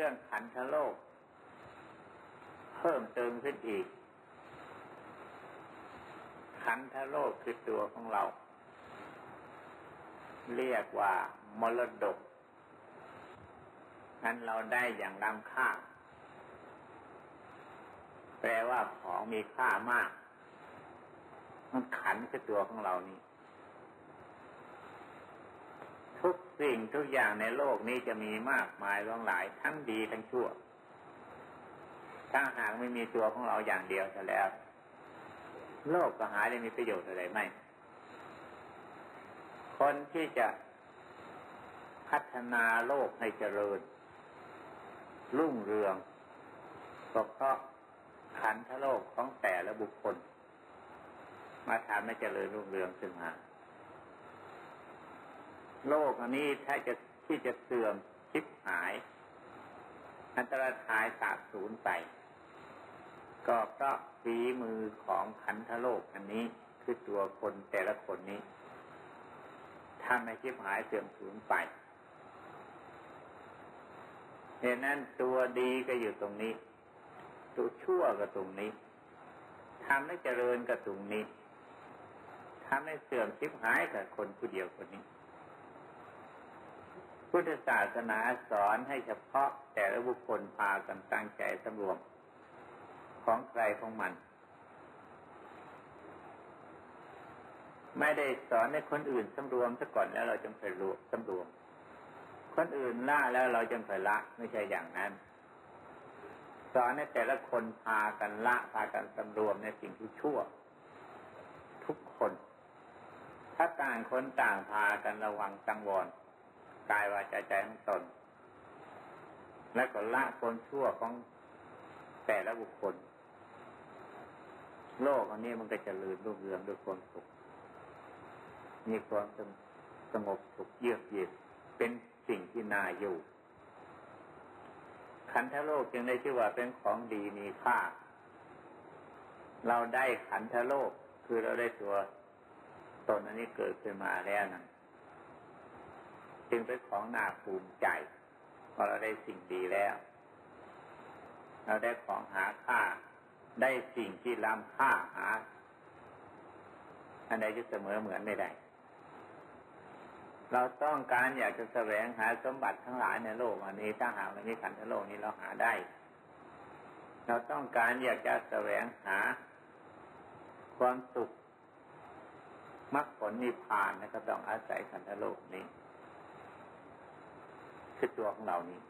รื่องขันธโลก เพิ่มเติมขึ้นอีก ขันธโลกคือตัวของเรา เรียกว่ามรดกนั้นเราได้อย่างล้ำค่า แปลว่าของมีค่ามาก มันขันคือตัวของเรานี่ ทุกสิ่งทุกอย่างในโลกนี้จะมีมากมายหลงหลายทั้งดีทั้งชั่ว ถ้าหากไม่มีตัวของเราอย่างเดียวจะแล้ว โลกก็หายได้มีประโยชน์อะไรไหมคนที่จะพัฒนาโลกให้เจริญ รุ่งเรืองก็เพราะขันธโลกของแต่ละบุคคล มาทำให้เจริญรุ่งเรืองขึ้นมา โลกอันนี้ถ้าจะที่จะเสื่อมชิบหาย อันตรธายสาบสูญไป ก็เพราะฝีมือของขันธโลกอันนี้คือตัวคนแต่ละคนนี้ทำให้ชิบหายเสื่อมสูญไปเหตุนั้นตัวดีก็อยู่ตรงนี้ ตัวชั่วก็ตรงนี้ทำให้เจริญก็ตรงนี้ทำให้เสื่อมชิบหายกับคนผู้เดียวคนนี้ พุทธศาสนาสอนให้เฉพาะแต่ละบุคคลพากันตั้งใจสำรวม ของใครของมัน ไม่ได้สอนให้คนอื่นสำรวมซะก่อนแล้วเราจึงไปรู้สำรวม คนอื่นละแล้วเราจึงไปละไม่ใช่อย่างนั้นสอนให้แต่ละคนพากันละพากันสำรวมในสิ่งที่ชั่ว ทุกคน ถ้าต่างคนต่างพากันระวังตังวร กายวาจาใจของตน และก็ละคนชั่วของแต่ละบุคคล โลกอันนี้มันก็จะลืนรุ่งเรืองด้วยความสุข มีความสงบสุขเยือกเย็นเป็นสิ่งที่น่าอยู่ขันธโลกจึงได้ชื่อว่าเป็นของดีมีค่า เราได้ขันธโลกคือเราได้ตัวตนอันนี้เกิดขึ้นมาแล้วนะ จึงเป็นของน่าภูมิใจพอเราได้สิ่งดีแล้ว เราได้ของหาค่า ได้สิ่งที่ล้ำค่าหา อันใดจะเสมอเหมือนไม่ได้เราต้องการอยากจะแสวงหาสมบัติทั้งหลายในโลกอันนี้ถ้าหากเรามีขันธโลกนี้เราหาได้ เราต้องการอยากจะแสวงหา ความสุขมรรคผลนิพพานนะก็ต้องอาศัยขันธโลกนี้ คือตัวของเรานี้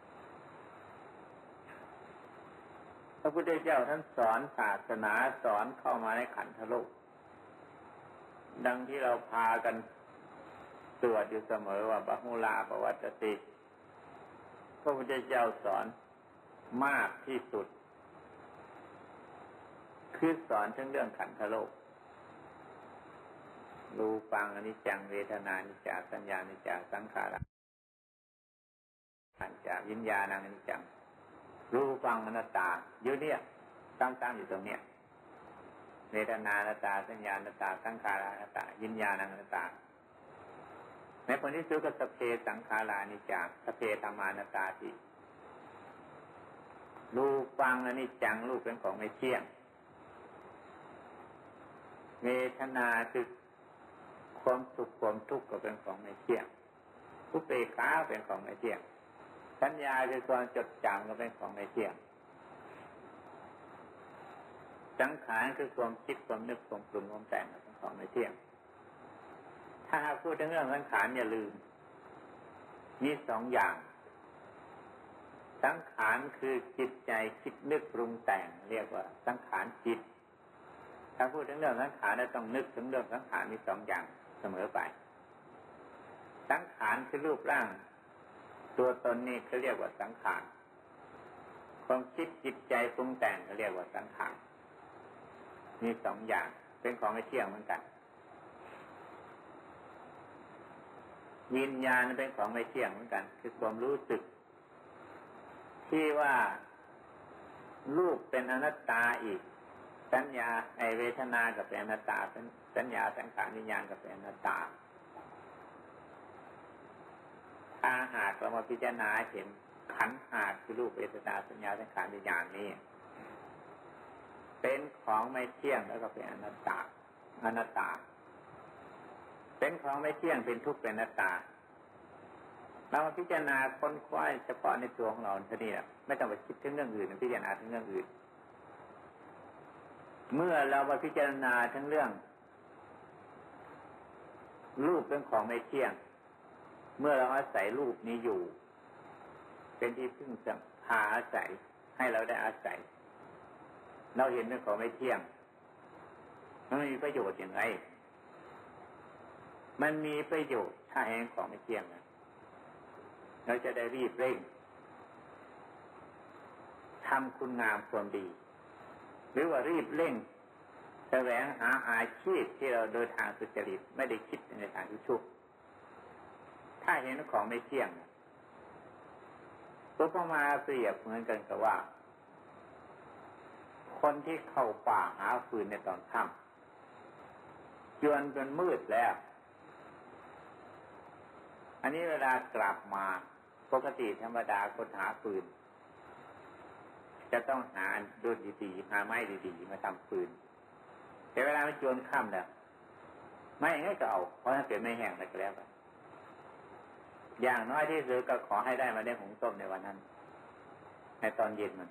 พระพุทธเจ้าท่านสอนศาสนาสอนเข้ามาในขันธโลก ดังที่เราพากันตรวจอยู่เสมอว่าปหุลาปวัตติพระพุทธเจ้าสอนมากที่สุด คือสอนทั้งเรื่องขันธโลก รูปังอนิจจังเวทนานิจจาสัญญานิจจาสังขาร อันจวิญญาณังนิจังรูปังอนัตตาอยู่เนี่ยตั้งๆอยู่ตรงเนี้ยเวทนานัตตาสัญญานัตตาสังขารานัตตาวิญญาณังนตตา ในคนที่ซื้อก็สเพสังขารานิจังสเพธรรมานัตตาทีรูปังอนิจจังรูปเป็นของไม่เที่ยงเวทนาคือความสุขความทุกข์ก็เป็นของไม่เที่ยงทุกเปขาเป็นของไม่เที่ยง สัญญาคือความจดจำก็เป็นของไม่เที่ยง สังขารคือความคิดความนึกความปรุงความแต่งเป็นของไม่เที่ยง ถ้าพูดถึงเรื่องสังขารอย่าลืม มีสองอย่าง สังขารคือจิตใจคิดนึกปรุงแต่ง เรียกว่า สังขารจิต ถ้าพูดถึงเรื่องสังขารเราต้องนึกถึงเรื่องสังขารมีสองอย่างเสมอไป สังขารคือรูปร่าง ตัวตนนี้เขาเรียกว่าสังขารความคิดจิตใจปรุงแต่งเขาเรียกว่าสังขารมีสองอย่างเป็นของไม่เที่ยงเหมือนกันวิญญาณเป็นของไม่เที่ยงเหมือนกัน คือความรู้สึก ที่ว่ารูปเป็นอนัตตาอีก สัญญาไอเวทนากับเป็นอนัตตาเป็นสัญญาสังขารวิญญาณกับเป็นอนัตตา ถ้าหากเรามาพิจารณาเห็นขันหาคือรูปเวทนาสัญญาสังขารวิญญาณนี้ เป็นของไม่เที่ยงแล้วก็เป็นอนัตตาอนัตตา เป็นของไม่เที่ยงเป็นทุกข์เป็นอนัตตา เราพิจารณาค้นคว้าเฉพาะในตัวของเราเท่านี้ไม่ต้องไปคิดถึงเรื่องอื่นพิจารณาถึงเรื่องอื่น เมื่อเรามาพิจารณาทั้งเรื่องรูปเป็นของไม่เที่ยง เมื่อเราอาศัยรูปนี้อยู่ เป็นที่พึ่งจะพาอาศัยให้เราได้อาศัย เราเห็นเป็นของไม่เที่ยงมันมีประโยชน์อย่างไรมันมีประโยชน์ถ้าเห็นของไม่เที่ยงนะเราจะได้รีบเร่งทำคุณงามความดี หรือว่ารีบเร่งแสวงหาอาชีพที่เราโดยทางสุจริตไม่ได้คิดในทางที่ชั่ว ถ้าเห็นของไม่เที่ยงตัวพมาเปรียบเหมือนกันกับว่า คนที่เข้าป่าหาฟืนในตอนค่ำจนจนมืดแล้ว อันนี้เวลากลับมาปกติธรรมดาคนหาฟืน จะต้องหาดูดีๆหาไม้ดีๆมาทำฟืน แต่เวลามันจนค่ำแล้วไม่อย่างนี้ก็เอาเพราะถ้าเกิดไม่แห้งก็แล้วไป อย่างน้อยที่สุดก็ขอให้ได้มาได้หงต้มในวันนั้น ในตอนเย็นมัน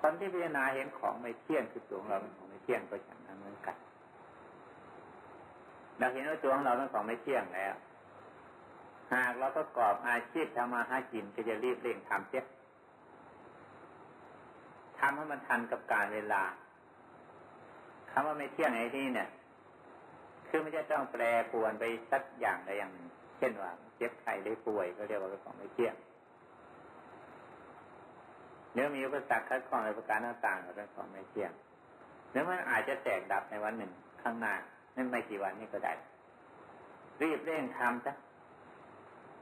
คนที่พิจารณาเห็นของไม่เที่ยงคือตัวของเราเป็นของไม่เที่ยงก็ฉันนั้นเหมือนกันเราเห็นว่าตัวของเราเป็นของไม่เที่ยงแล้ว หากเราประกอบอาชีพทำมาหากินก็จะรีบเร่งทำเสียทำให้มันทันกับการเวลาคำว่าไม่เที่ยงไอ้ที่เนี่ย คือมันจะต้องแปรปวนไปสักอย่างใดอย่างหนึ่ง เช่นว่าเจ็บไข้ได้ป่วยก็เรียกว่าเป็นของไม่เที่ยงเนื้อมีอุปสรรคคัดข้องในประการต่างๆก็เป็นของไม่เที่ยงเนื้อมันอาจจะแตกดับในวันหนึ่งข้างหน้านั่นไม่กี่วันนี้ก็ได้รีบเร่งทำจ้ะ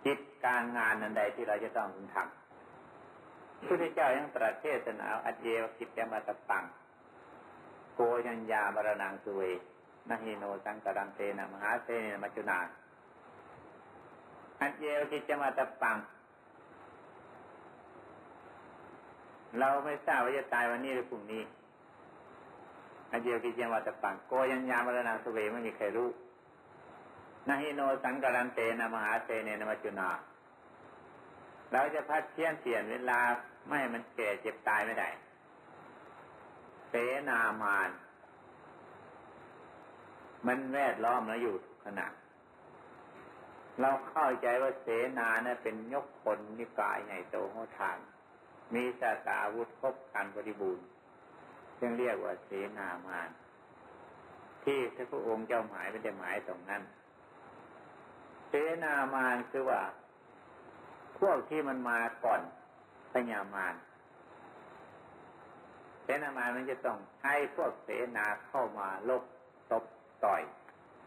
จิตการงานนันใดที่เราจะต้องทำพระเจ้ายังตรัสเทศนาอัจเยวกิจยมาตปังโกยัญญามรณังสุเวนะฮิโนสังกรังเตนะมหาเทนะมัจจุนา อันเยวกิจมาตะปัง เราไม่ทราบว่าจะตายวันนี้หรือพรุ่งนี้อันเดียวกิจมาตปังโกยัญญามรณาสเวไม่มีใครรู้นาฮิโนสังกรันเตนะมหาเตเนนมัจุนา เราจะพัดเที่ยนเปลี่ยนเวลาไม่มันแก่เจ็บตายไม่ได้เสนามาน มันแวดล้อมแล้วอยู่ขณะ เราเข้าใจว่าเสนานะเป็นยกคนนิกายใหญ่โตหัวทาน มีสาตาวุธครบการบริบูรณ์จึงเรียกว่าเสนามาน ที่พระองค์เจ้าหมายไม่ได้หมายตรงนั้น เสนามานคือว่า พวกที่มันมาก่อนพญามารเสนามานมันจะต้องให้พวกเสนาเข้ามาลบตบต่อย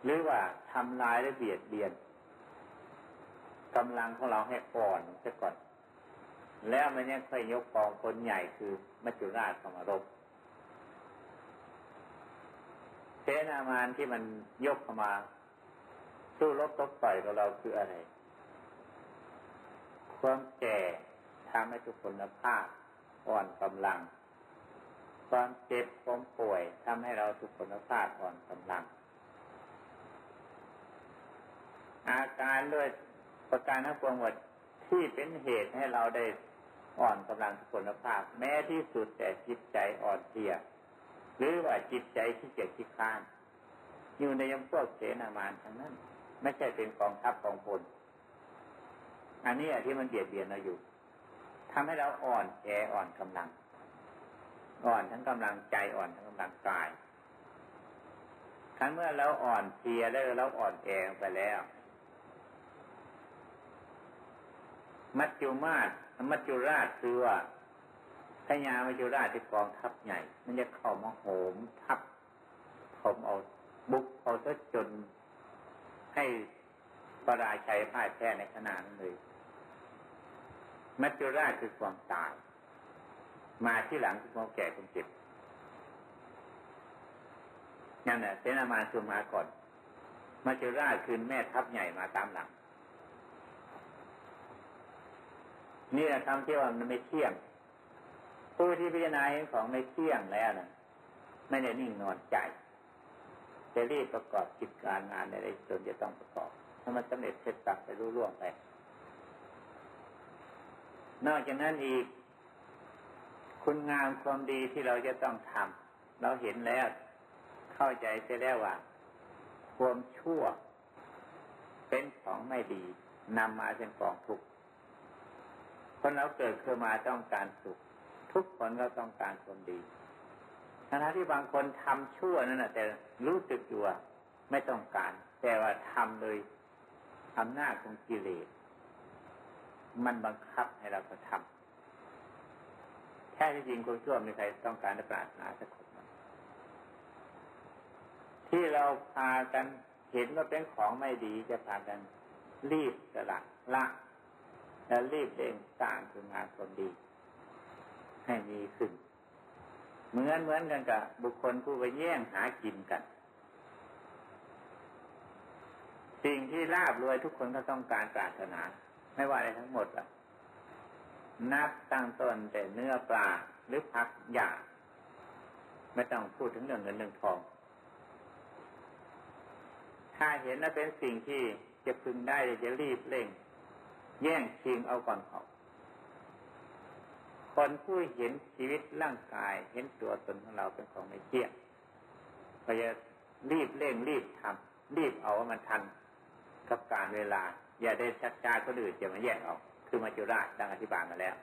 หรือว่าทำลายและเบียดเบียน กำลังของเราให้อ่อนซะก่อน แล้วมันยังค่อยยกกองคนใหญ่คือมัจจุราชเข้ามรบเสนามานที่มันยกเข้ามาสู้รบตบต่อยกับเราคืออะไร ความแก่ทำให้ทุกคนภาพอ่อนกำลัง ความเจ็บความป่วยทำให้เราทุกคนภาพอ่อนกำลัง อาการด้วย ประการทั้งปวงหมดที่เป็นเหตุให้เราได้อ่อนกำลังสุขภาพ แม้ที่สุดแต่จิตใจอ่อนเพลียหรือว่าจิตใจที่เกียจที่ค้านอยู่ในยมพวกเสนามานทั้งนั้น ไม่ใช่เป็นกองทัพกองพลอันนี้ที่มันเบียดเบียนเราอยู่ทำให้เราอ่อนแออ่อนกำลัง อ่อนทั้งกำลังใจอ่อนทั้งกำลังกายครั้นเมื่อเราอ่อนเพลียแล้วเราอ่อนแอไปแล้ว มัจจุมาศมัจจุราชคือว่าพญามัจจุราชที่กองทัพใหญ่ มันจะเข้ามาโหมทับผมเอาบุกเอาซะจนให้ประราชัยพ่ายแพ้ในขณะนั้นเลย มัจจุราชคือความตาย มาที่หลังคือความแก่ความเจ็บนั่นแหละเสนามาสุมาก่อน มัจจุราชคือแม่ทัพใหญ่มาตามหลัง นี่แหละคำที่ว่ามันไม่เที่ยง ผู้ที่พิจารณาเห็นของไม่เที่ยงแล้วนะไม่ได้นิ่งนอนใจจะรีบประกอบกิจการงานในจนจะต้องประกอบถ้ามันสำเร็จเสร็จสับไปรู้ร่วงไป นอกจากนั้นอีก คุณงามความดีที่เราจะต้องทำเราเห็นแล้ว เข้าใจเสียแล้วว่า ความชั่ว เป็นของไม่ดีนำมาเป็นกองทุกข์ คนเราเกิดขึ้นมาต้องการสุข ทุกคนก็ต้องการความดีทั้งที่บางคนทำชั่วนั่นแหะแต่รู้สึกอยู่ว่าไม่ต้องการ แต่ว่าทำเลยอำนาจของกิเลสมันบังคับให้เราก็ทำแค่ที่จริงคนชั่วมีใครต้องการจะปรารถนาสักคนที่เราพากันเห็นว่าเป็นของไม่ดีจะพากันรีบสลัดละ แล้วรีบเร่งสร้างคุณงานคนดี ให้มีขึ้น เหมือนเหมือนกันกับบุคคลผู้ไปแย่งหากินกัน สิ่งที่ลาบรวยทุกคนก็ต้องการปรารถนา ไม่ว่าอะไรทั้งหมดอะนับตั้งต้นแต่เนื้อปลาหรือผักหยาไม่ต้องพูดถึงเรื่องเงินเรื่องทอง ถ้าเห็นว่าเป็นสิ่งที่จะพึงได้จะรีบเร่ง แย่งชิงเอาก่อนเขาคนผู้เห็นชีวิตร่างกายเห็นตัวตนของเราเป็นของไม่เที่ยงก็จะรีบเร่งรีบทำรีบเอาว่ามันทันกับการเวลา อย่าได้ชักช้าก็ดื้อจะมาแย่งเอาคือมาจุราชดังอธิบายมาแล้ว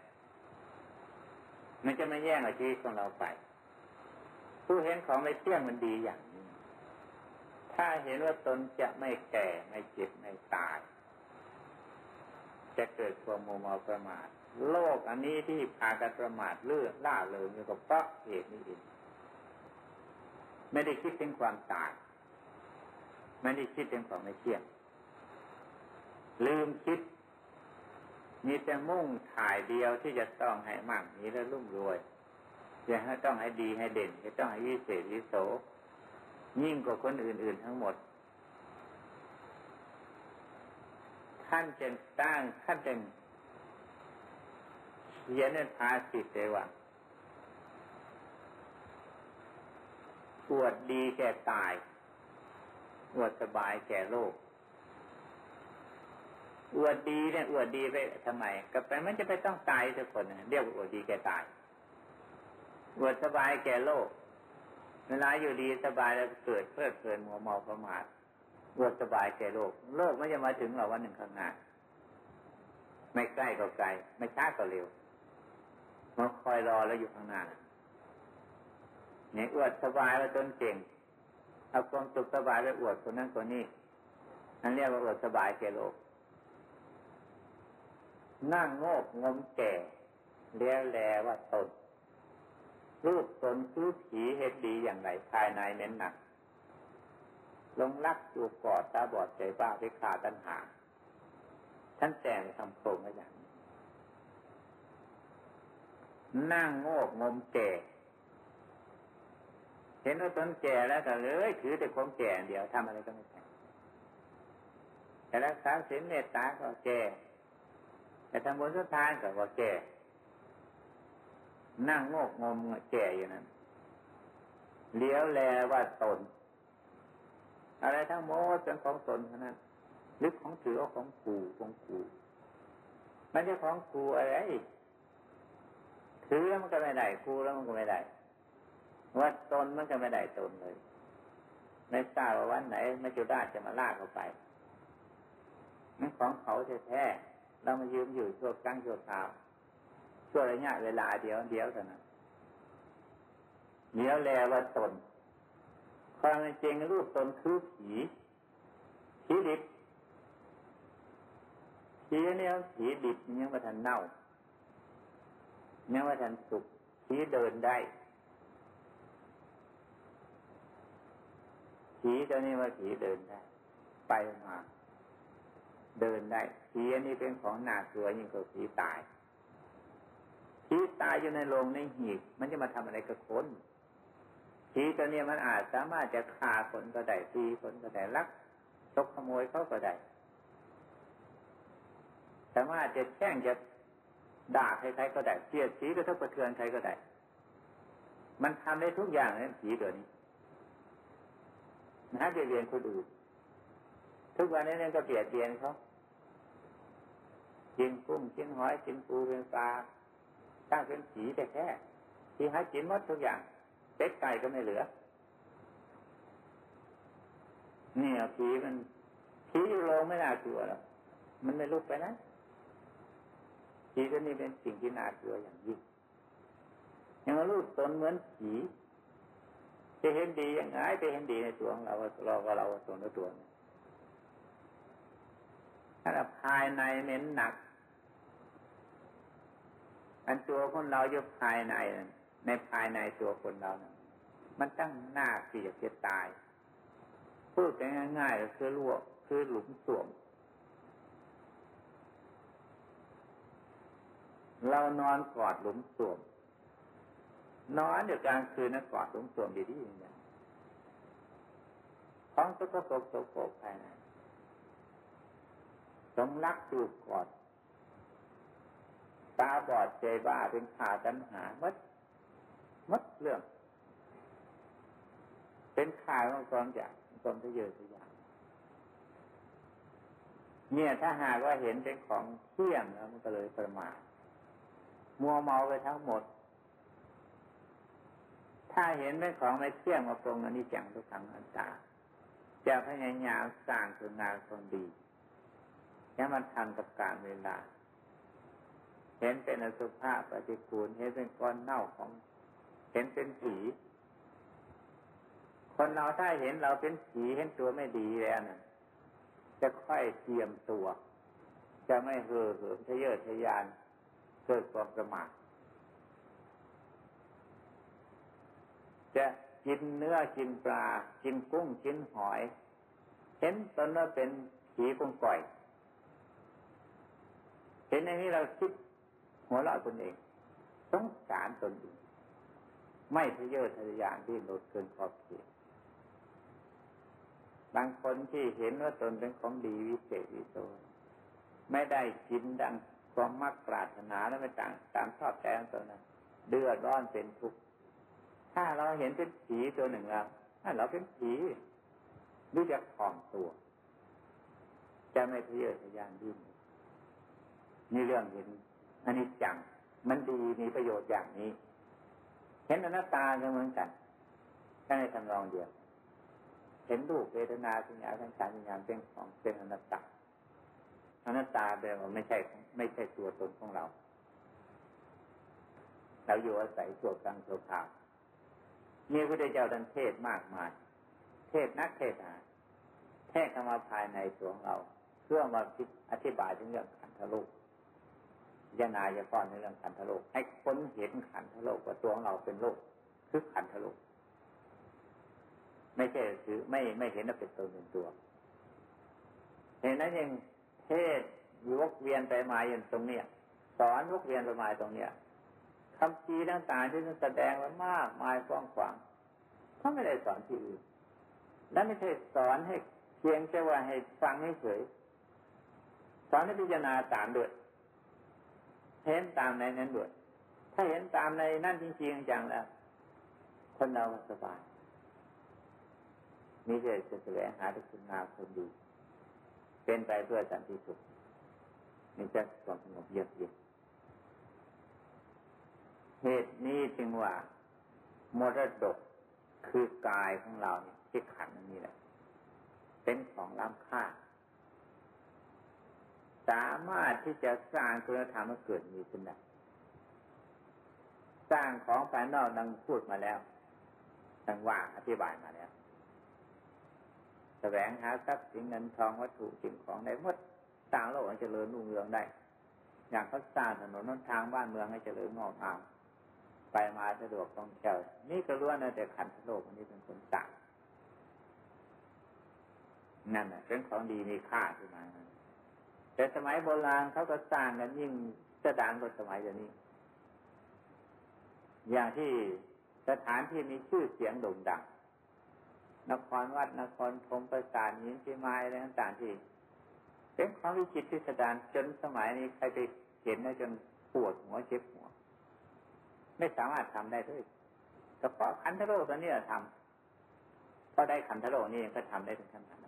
มันจะไม่แย่งอาชีวิตของเราไป ผู้เห็นของไม่เที่ยงมันดีอย่างนี้ ถ้าเห็นว่าตนจะไม่แก่ไม่เจ็บไม่ตาย จะเกิดความโมเมาประมาท โลกอันนี้ที่พากันประมาทเลื่อล่าเลยมีกับเพราะเหตุนี้เองไม่ได้คิดถึงความตายไม่ได้คิดถึงความไม่เที่ยงลืมคิดมีแต่มุ่งถ่ายเดียวที่จะต้องให้มั่งมีแล้วรุ่มรวยจะให้ต้องให้ดีให้เด่นจะต้องให้วิเศษวิโสยิ่งกว่าคนอื่น ๆ ทั้งหมด ท่านจะสร้างท่านจะเขียนในภาษิตเลยว่าอวดดีแก่ตายอวดสบายแก่โลกอวดดีเนี่ยอวดดีไปทำไม ก็แปมันจะไปต้องตายทุกคนเรียกว่าอวดดีแก่ตายอวดสบายแก่โลกเวลาอยู่ดีสบายแล้วเกิดเพลิดเพลินมัวเมาประมาท รวดสบายแก่โลก โลกไม่จะมาถึงเราวันหนึ่งข้างหน้าไม่ใกล้ก็ไกล ไม่ช้าก็เร็วมันคอยรอแล้วอยู่ข้างหน้าเนี่ยอวดสบายแล้วจนเก่งเอาความสุขสบายไปอวดคนนั้นคนนี้นั่นเรียกว่าอวดสบายแก่โลก นั่งโงกงมแก่เลี้ยแลว่าตนรูปตนคือผีเหตุดีอย่างไรภายในเน้นหนัก ลงรักจูบกอดตาบอดใจบ้าไปขาตัณหาท่านแต่งทำโครงอย่างนั่งโงกงมแก่เห็นว่าตนแก่แล้วก็เลยถือแต่ความแก่เดียวทำอะไรก็ไม่ได้แต่รักษาศีลเมตตาก็แก่แต่ทำบุญสุดท้ายก็ว่าแก่นั่งโงกงมแก่อยู่นั้นเลี้ยวแลว่าตน อะไรทั้งหมดเป็นของตนเท่านั้นลึกของถือของกูของกูมันจะของกูอะไรถือแล้วมันก็ไม่ได้กูแล้วมันก็ไม่ได้ว่าตนมันก็ไม่ได้ตนเลยไม่ทราบว่าวันไหนมาจุดาจะมาลากเราไปนั่นของเขาแท้ๆเรามายืมอยู่ชั่วกลางชั่วคราวชั่วระยะเวลาเดียวเดียวเท่านั้นเดียวแลว่าตน ความจริงรูปตนคือผีผีดิบผีเนี่ยผีดิบยังไม่ทันเน่ายังไม่ทันสุกผีเดินได้ผีตัวนี้ว่าผีเดินได้ ไปมา เดินได้ผีอันนี้เป็นของหนาเกลือยิ่งกว่าผีตายผีตายอยู่ในโรงในหีบมันจะมาทำอะไรกับคน ผีตัวนี้มันอาจสามารถจะฆ่าคนก็ได้ตีคนก็ได้ลักชกขโมยเขาก็ได้ สามารถจะแช่งจะด่าใครๆก็ได้เสียดสีกระทบกระเทือนใครก็ได้ มันทำได้ทุกอย่างนั้นผีตัวนี้นะเรียนคนอื่นทุกวันนี้เนี่ยก็เปลี่ยนเปลี่ยนเขากินกุ้งกินหอยกินปูเป็นปลาตั้งเป็นผีแต่แค่ที่หากินหมดทุกอย่าง เป็ดไก่ก็ไม่เหลือ เนี่ยผีมันผีอยู่โรงไม่น่ากลัวหรอกมันไม่ลุกไปนะผีตัวนี้เป็นสิ่งที่น่ากลัวอย่างยิ่งยังรู้ตนเหมือนผีจะเห็นดียังไงจะเห็นดีในตัวของเราเราก็เราตัวในตัวนี้ถ้าภายในเน้นหนัก อันตัวคนเราอยู่ภายในนั่น ในภายในตัวคนเรานะมันตั้งหน้าเสียจะตาย พูดง่ายๆคือลวคือหลุมสวมเรานอนกอดหลุมสวมนอนเดี๋ยวกลางคืนนะกอดหลุมสวมดีๆอย่างนี้ท้องตกปรกตกปรกภายในสมรักจูบกอดตาบอดใจบ้าเป็นขาตัณหามัด มัดเรื่อง เป็นข่าของความอยากความทะเยอทะยานเนี่ยถ้าหากว่าเห็นเป็นของเที่ยงแล้วมันก็เลยประมาทมัวเมาไปทั้งหมด ถ้าเห็นเป็นของไม่เที่ยงมาปรงอนิจจังทุกขังอันตาจะพยายามสร้างคุณงานคนดีให้มันทันกับการเวลา เห็นเป็นอสุภะปฏิกูลเห็นเป็นก้อนเน่าของ เห็นเป็นผี คนเราถ้าเห็นเราเป็นผีเห็นตัวไม่ดีแล้วนะจะค่อยเตรียมตัว จะไม่เห่อเหิมทะเยอทะยานเกิดความประมาทจะกินเนื้อกินปลา กินกุ้งกินหอย เห็นตนว่าเป็นผีกงก่อย เห็นในนี้เราคิดหัวเราะตนเองสงสารตนเอง ไม่ทะเยอทะยานที่ลดเกินขอบเขตบางคนที่เห็นว่าตนเป็นของดีวิเศษวิโสไม่ได้กินดังความมักปรารถนาแล้วไม่ต่างตามชอบใจของตนนั้นเดือดร้อนเป็นทุกข์ถ้าเราเห็นเป็นผีตัวหนึ่งแล้วถ้าเราเป็นผีรู้จักถ่อมตัว จะไม่ทะเยอทะยานดิ้นนี่เรื่องเห็นอันนี้จัง มันดีมีประโยชน์อย่างนี้ เห็นอนัตตาก็เหมือนกันแค่ในทำรองเดียว เห็นรูปเวทนาสัญญาสังขารวิญญาณเป็นของเป็นอนัตตาอนัตตาแปลว่าไม่ใช่ไม่ใช่ตัวตนของเรา เราอยู่อาศัยตัวกลางตัวขาวมีพระเจ้าดันเทศมากมาย เทศนักเทศนาเทศเข้ามาภายในตัวของเรา เพื่อมาอธิบายถึงเรื่องขันธโลก ยานาจะก้อนในเรื่องขันธโลก ให้คนเห็นขันธโลกว่าตัวของเราเป็นโลกคือขันธโลก ไม่ใช่คือไม่ไม่เห็นว่าเป็นตัวเป็นตัวเห็นนั้นยังเทศวกเวียนไปมาอย่างตรงเนี้ยสอนวกเวียนไปมาตรงเนี้ยคำชี้ต่างๆที่แสดงไว้มากมายกว้างขวางเขาไม่ได้สอนที่อื่นและไม่ใช่สอนให้เพียงแค่ว่าให้ฟังให้เฉยสอนให้พิจารณาตามด้วย เห็นตามในนั้นด้วยถ้าเห็นตามในนั่นจริงๆจังแล้วคนเราสบายมีแต่จะแสวงหาที่คุณงามคนดี เป็นไปเพื่อสันติสุขมีแต่ความสงบเยือกเย็นเหตุนี้จึงว่ามรดกคือกายของเราเนี่ยที่ขันนี้แหละเป็นของล้ำค่า สามารถที่จะสร้างคุณธรรมให้เกิดมีขึ้นได้สร้างของภายนอกดังพูดมาแล้วดังว่าอธิบายมาแล้วแสวงหาทรัพย์สินเงินทองวัตถุสิ่งของได้หมดสร้างโลกให้เจริญรุ่งเรืองได้ อย่างเขาสร้างถนนนนทางบ้านเมืองให้เจริญงอกงามไปมาสะดวกต้องเที่ยวนี่ก็ล้วนแต่ขันธโลกอันนี้เป็นคนต่างนั่นแหละเป็นของดีมีค่าขึ้นมา แต่สมัยโบราณเขาก็สร้างกันยิ่งจะดังกว่าสมัยเดี๋ยวนี้ อย่างที่สถานที่มีชื่อเสียงโด่งดัง นครวัดนครธมประสาทยินที่ไม้อะไรต่างๆที่เป็นของวิจิตรพิสดารจนสมัยนี้ใครไปเห็นแล้วจนปวดหัวเจ็บหัว ไม่สามารถทำได้ด้วยเฉพาะขันธโรตัวนี้ทำก็ได้ขันธโรนี่ก็ทำได้ถึงขนาดนั้น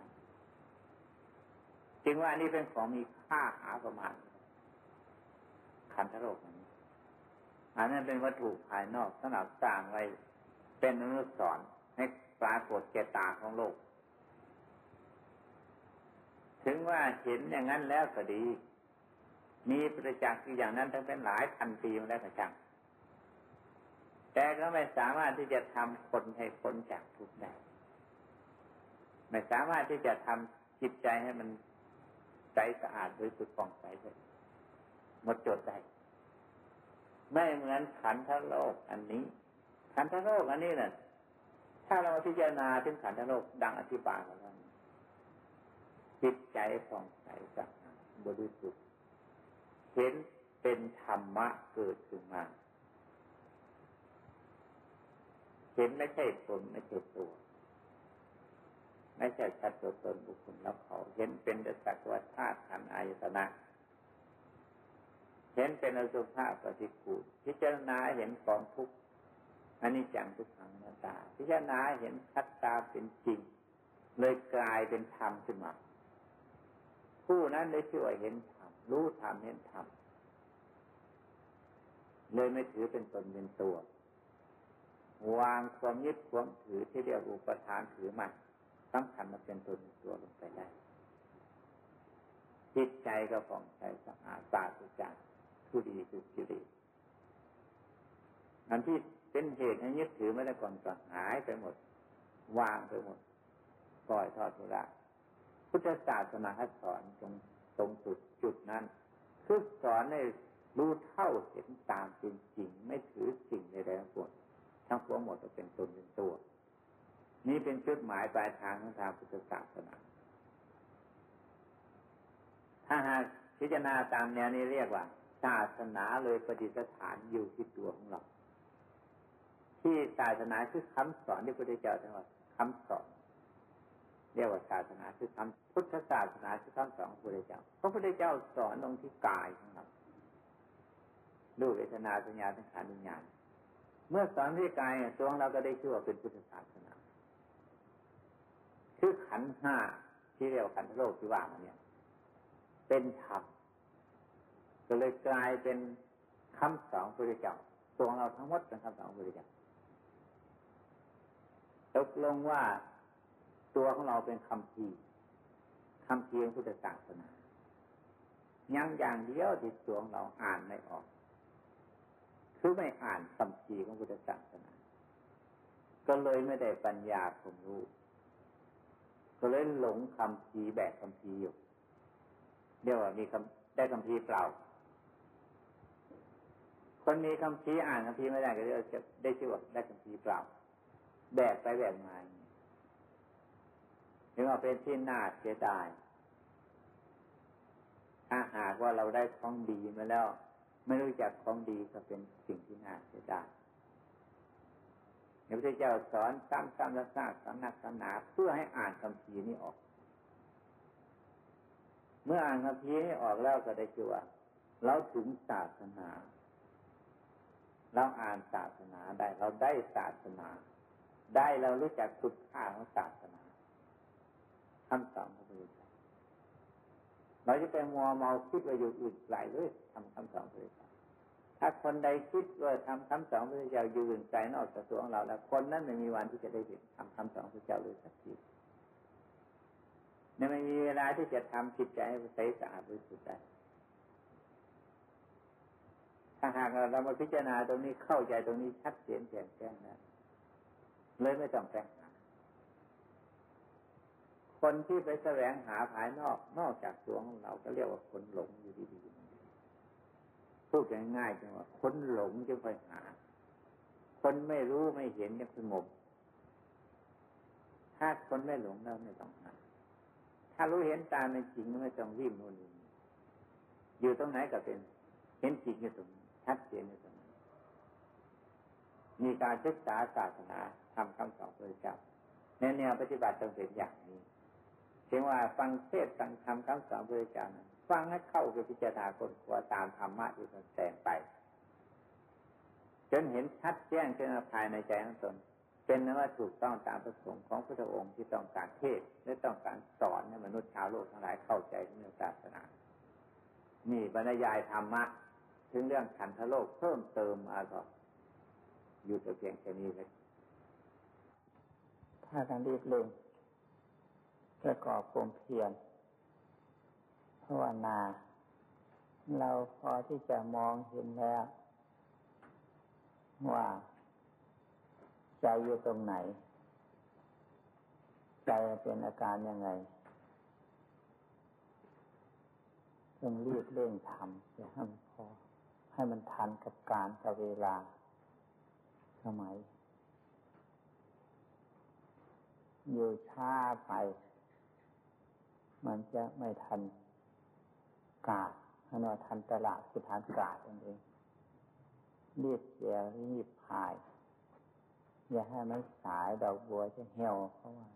จึงว่าอันี่เป็นของมีค่าหาประมาณขันธโรคนี้อันนั้นเป็นวัตถุภายนอกสำหรับสร้างไว้เป็นอนุสรณ์ให้ปรากฏแก่ตาของโลก ถึงว่าเห็นอย่างนั้นแล้วก็ดี มีประจักษ์อย่างนั้นตั้งเป็นหลายพันปีมาแล้วก็จังแต่ก็ไม่สามารถที่จะทำคนให้พ้นจากทุกข์ได้ ไม่สามารถที่จะทำจิตใจให้มัน ใจสะอาดหรือสุดฟองใสเลยหมดจดได้ ไม่เหมือนขันธโลกอันนี้ ขันธโลกอันนี้นะ่ะ ถ้าเราพิจารณาถึงขันธโลกดังอธิบายมาแล้วจิตใจฟองใสสะอาดบริสุทธิ์เห็นเป็นธรรมะเกิดขึ้นมา เห็นไม่ใช่ตนไม่ใช่ตัว ไม่ใช่ชัดตัวตนบุคคลแล้วเขาเห็นเป็นแต่สักว่าธาตุขันอายตนะเห็นเป็นอสุภะปฏิกูลพิจารณาเห็นกองทุกข์อันนี้จังทุกขังนาตา พิจารณาเห็นคัตตาเป็นจริง เลยกลายเป็นธรรมขึ้นมาผู้นั้นได้ชื่อว่าเห็นธรรมรู้ธรรมเห็นธรรมเลยไม่ถือเป็นตนเป็นตัว วางความยึดความถือที่เรียกอุปทานถือมัน สำคัญมาเป็นตัวตัวลงไปได้ จิตใจก็ผ่องใสสะอาดสะอาดจากทุดีทุกิริอันที่เป็นเหตุให้ยึดถือไม่ได้ก่อนก็หายไปหมด วางไปหมดปล่อยทอดทุระพุทธศาสนาสอนตรงตรงจุดจุดนั้นคือสอนให้รู้เท่าเห็นตามจริงไม่ถือสิ่งใดๆทั้งปวงทั้งปวงหมดจะเป็นตนเป็นตัว นี่เป็นจุดหมายปลายทางของทางพุทธศาสนา ถ้าหากพิจารณาตามแนวนี้เรียกว่า ศาสนาเลยปฏิสถานอยู่ที่ตัวของเรา ที่ศาสนาคือคำสอนที่พระพุทธเจ้าท่านว่าคำสอน เรียกว่าศาสนาคือคำพุทธศาสนาคือคำสอนของพระพุทธเจ้าพระพุทธเจ้าสอนลงที่กายของเราดูเวทนาสัญญาสังขารวิญญาณ เมื่อสอนที่กายตัวเราก็ได้ชื่อว่าเป็นพุทธศาสนา คือขันห้าที่เรียกว่าขันโลกที่ว่ามาเนี่ย เป็นธรรมก็เลยกลายเป็นคำสอนพระเจ้าตัวเราทั้งหมดเป็นคำสอนพระเจ้าตกลงว่าตัวของเราเป็นคำพีคำพีของพุทธศาสนายังอย่างเดียวที่ตัวของเราอ่านไม่ออก คือไม่อ่านคำพีของพุทธศาสนา ก็เลยไม่ได้ปัญญาผมรู้ ก็เลยหลงคำพีแบกคำพีอยู่เดี๋ยวมีคำได้คำพีเปล่า คนมีคำพีอ่านคำพีไม่ได้ก็เรียกจะได้ชื่อว่าได้คำพีเปล่า แบกไปแบกมาถึงว่าเป็นที่น่าเสียดายถ้าหากว่าเราได้ของดีมาแล้ว ไม่รู้จักของดีก็เป็นสิ่งที่น่าเสียดาย พระพุทธเจ้าสอนซ้ำซ้ำและซากสำนักสำนาเพื่อให้อ่านคำพีนี้ออก เมื่ออ่านคำพีนี้ออกแล้วก็ได้ชื่อว่าเราถึงศาสนา เราอ่านศาสนาได้ เราได้ศาสนา ได้เรารู้จักคุณค่าของศาสนาคำสอนพระพุทธเจ้าเราจะไปมัวเมาคิดว่าอยู่อื่นไกลเลยทำคำสอนพระเจ้า ถ้าคนใดคิดว่าทำคำสอนพระเจ้าอยู่อื่นไกลนอกจากตัวของเราแล้ว คนนั้นไม่มีวันที่จะได้เห็นทำคำสอนพระเจ้าเลยสักทีไม่มีเวลาที่จะทำจิตใจให้ใสสะอาดบริสุทธิ์ได้ถ้าหากเรามาพิจารณาตรงนี้เข้าใจตรงนี้ชัดเจนแจ่มแจ้งนะเลยไม่ต้องแปลงคนที่ไปแสวงหาภายนอกนอกจากตัวของเราก็เรียกว่าคนหลงอยู่ดี พูดง่ายๆจังว่าคนหลงจะไปหา คนไม่รู้ไม่เห็นจะสงบ ถ้าคนไม่หลงแล้วไม่ต้องหา ถ้ารู้เห็นตามเป็นจริงไม่ต้องวิ่งโน่นนี่อยู่ตรงไหนก็เป็น เห็นจริงอยู่ตรงชัดเจนอยู่ตรงนี้มีการศึกษาศาสนาทำคำสอนพระเจ้าในแนวปฏิบัติต้องเป็นอย่างนี้เพียงว่าฟังเทศฟังธรรมคำสอนพระเจ้านั้น ฟังให้เข้ากับพิจารณาคนครัวตามธรรมะที่แสดงไป จนเห็นชัดแจ้งขึ้นภายในใจของตนเป็นนว่าถูกต้องตามประสงค์ของพระองค์ที่ต้องการเทศและต้องการสอนให้มนุษย์ชาวโลกทั้งหลายเข้าใจในศาสนานี่บรรยายธรรมะถึงเรื่องขันธโลกเพิ่มเติมมาก็อยู่แต่เพียงแค่นี้เลยถ้าการรีบเร่งประกอบความเพียราวนา เราพอที่จะมองเห็นแล้ว ว่า ใจอยู่ตรงไหน ใจเป็นอาการยังไงต้องรีบเร่งทำอย่าให้มันพอ ให้มันทันกับการกับเวลา สมัย อยู่ช้าไป มันจะไม่ทัน กาดถ้าเราทันตลาดคือทานกาดนั่นเองรีบเสียรีบพาย อย่าให้มันสายดอกบัวจะเหี่ยวเพราะว่า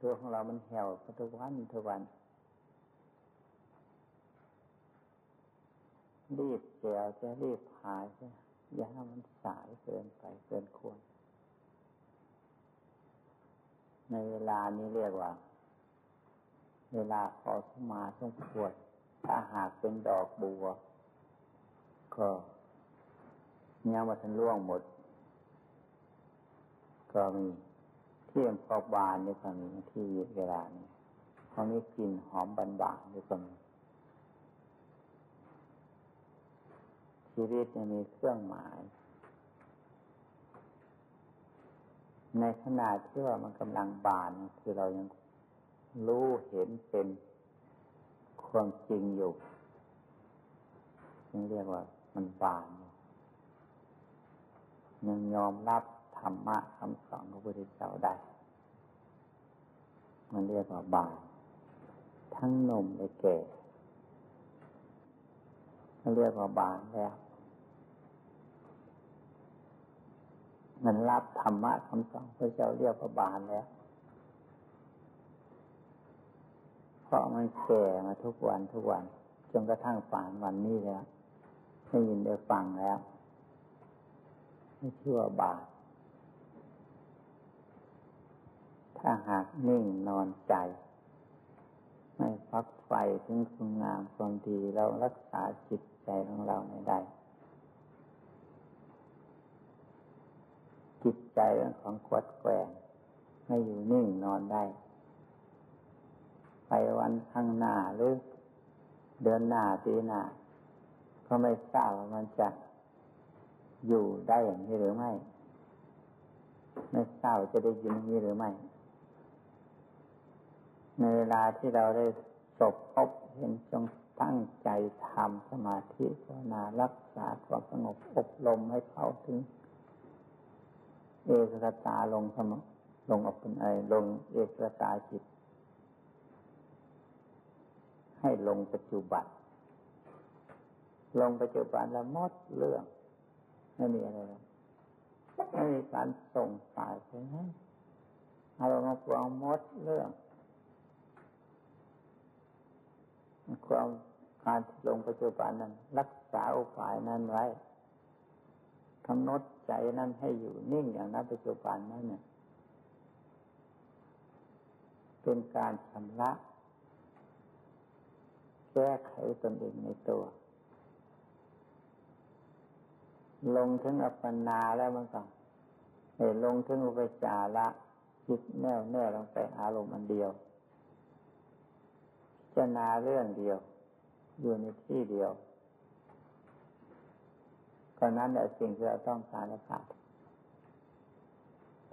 ตัวของเรามันเหี่ยวทุกวันทุกวันรีบเสียจะรีบพายใช่อย่าให้มันสายเกินไปเกินควร ในเวลานี้เรียกว่า เวลาพอสมาสมควรถ้าหากเป็นดอกบัว ก็เนี่ยมาทันล่วงหมด ก็มีเที่ยงพอบานนี่ก็มีที่เวลานี้พอมีกลิ่นหอมบานๆนี่ก็มีชีวิตมีเครื่องหมาย ในขณะที่ว่ามันกำลังบานคือเรายัง รู้เห็นเป็นความจริงอยู่นี่เรียกว่ามันบานยังยอมรับธรรมะคำสอนของพระพุทธเจ้าได้ มันเรียกว่าบานทั้งนมและแก่มันเรียกว่าบานแล้วมันรับธรรมะคำสอนพระเจ้าเรียกว่าบานแล้ว เพ ราะมันแก่มาทุกวันทุกวันจนกระทั่งฝันวันนี้แล้วได้ยินได้ฟังแล้วไม่เชื่อบาปถ้าหากนิ่งนอนใจ ไม่ฟักไฟถึงคุณงามความดีเรารักษาจิตใจของเราไม่ได้ จิตใจของขวดแกงไม่อยู่นิ่งนอนได้ ไปวันข้างหน้าหรือเดือนหน้าปีหน้าก็ไม่ทราบว่ามันจะอยู่ได้อย่างนี้หรือไม่ ไม่ทราบจะได้ยินนี้หรือไม่ในเวลาที่เราได้สบพบเห็นจงตั้งใจทำสมาธิภาวนารักษาความสงบอบรมให้เขาถึง เอกรตาลงสมลงออกเป็นไอลงเอกรตาจิต ให้ลงปัจจุบัน ลงปัจจุบันแล้วมดเรื่องไม่มีอะไรเลยไม่มีการส่งสายไปไหนเอามาความมดเรื่อง ความการลงปัจจุบันนั้น รักษาอุปายนั้นไว้กำหนดใจนั้นให้อยู่นิ่งอย่างนั้นปัจจุบันนั้นเนี่ยเป็นการชำระ แก้ไขตนเองในตัว ลงถึงอัปปนาแล้วมันก็เห็นลงถึงอุปจาระจิตแน่วแน่ลงไปอารมณ์อันเดียวจะนาเรื่องเดียว อยู่ในที่เดียวตอนนั้นแหละสิ่งที่เราต้องการนะครับ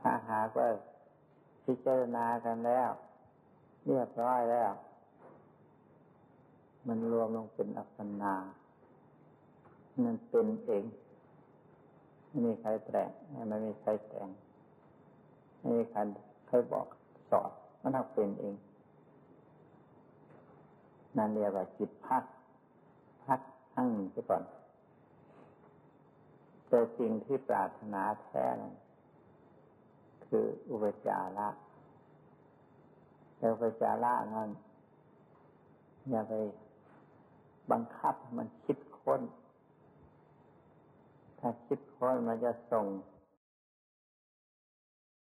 ถ้าหากว่าพิจารณากันแล้ว เรียบร้อยแล้ว มันรวมลงเป็นอัปปนามันเป็นเองไม่มีใครแต่งไม่มีใครแต่งไม่มีใครเคยบอกสอนมันทำเป็นเอง นั่นเรียกว่าจิตพัก พักทั้งไปก่อนแต่สิ่งที่ปรารถนาแท้นั้นคืออุปจาระเราไปจาระมันอย่าไป บังคับมันคิดค้น ถ้าคิดค้นมันจะส่ง